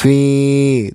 faith